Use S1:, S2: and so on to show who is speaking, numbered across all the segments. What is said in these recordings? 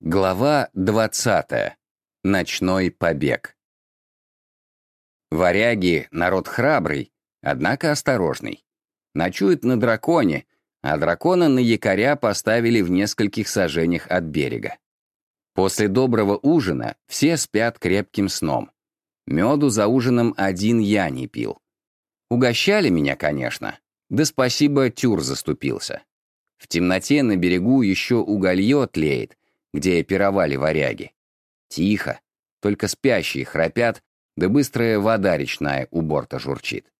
S1: Глава 20. Ночной побег. Варяги — народ храбрый, однако осторожный. Ночуют на драконе, а дракона на якоря поставили в нескольких сажениях от берега. После доброго ужина все спят крепким сном. Меду за ужином один я не пил. Угощали меня, конечно, да спасибо, тюр заступился. В темноте на берегу еще уголье тлеет, где пировали варяги. Тихо, только спящие храпят, да быстрая вода речная у борта журчит.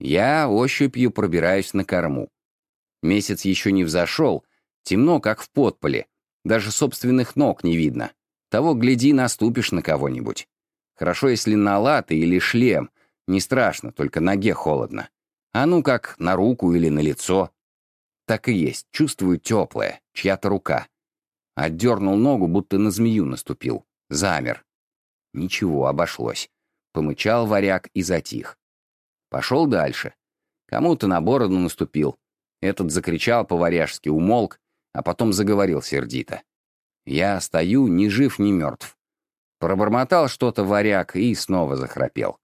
S1: Я ощупью пробираюсь на корму. Месяц еще не взошел, темно, как в подполе, даже собственных ног не видно. Того, гляди, наступишь на кого-нибудь. Хорошо, если на латы или шлем, не страшно, только ноге холодно. А ну как, на руку или на лицо. Так и есть, чувствую теплое, чья-то рука. Отдернул ногу, будто на змею наступил. Замер. Ничего, обошлось. Помычал варяг и затих. Пошел дальше. Кому-то на бороду наступил. Этот закричал по-варяжски, умолк, а потом заговорил сердито. Я стою, ни жив, ни мертв. Пробормотал что-то варяг и снова захрапел.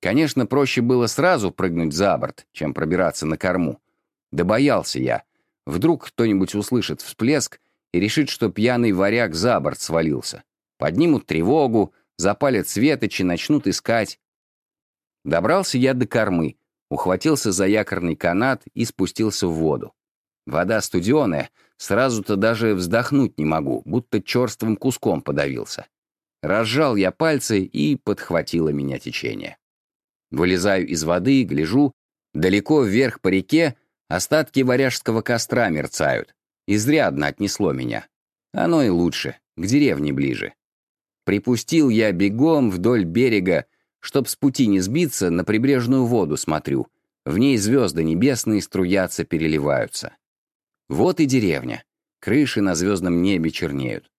S1: Конечно, проще было сразу прыгнуть за борт, чем пробираться на корму. Да боялся я. Вдруг кто-нибудь услышит всплеск и решит, что пьяный варяг за борт свалился. Поднимут тревогу, запалят светочи, начнут искать. Добрался я до кормы, ухватился за якорный канат и спустился в воду. Вода студеная, сразу-то даже вздохнуть не могу, будто черствым куском подавился. Разжал я пальцы, и подхватило меня течение. Вылезаю из воды, гляжу, далеко вверх по реке остатки варяжского костра мерцают. Изрядно отнесло меня. Оно и лучше, к деревне ближе. Припустил я бегом вдоль берега, чтоб с пути не сбиться, на прибрежную воду смотрю. В ней звезды небесные струятся, переливаются. Вот и деревня. Крыши на звездном небе чернеют.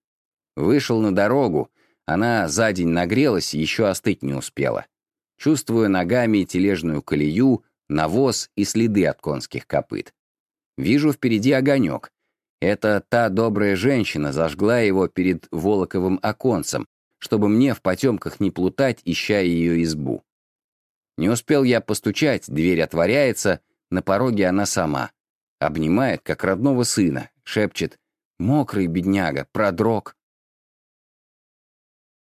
S1: Вышел на дорогу, она за день нагрелась, еще остыть не успела. Чувствую ногами тележную колею, навоз и следы от конских копыт. Вижу впереди огонек. Это та добрая женщина зажгла его перед Волоковым оконцем, чтобы мне в потемках не плутать, ища ее избу. Не успел я постучать, дверь отворяется, на пороге она сама. Обнимает, как родного сына, шепчет «Мокрый, бедняга, продрог».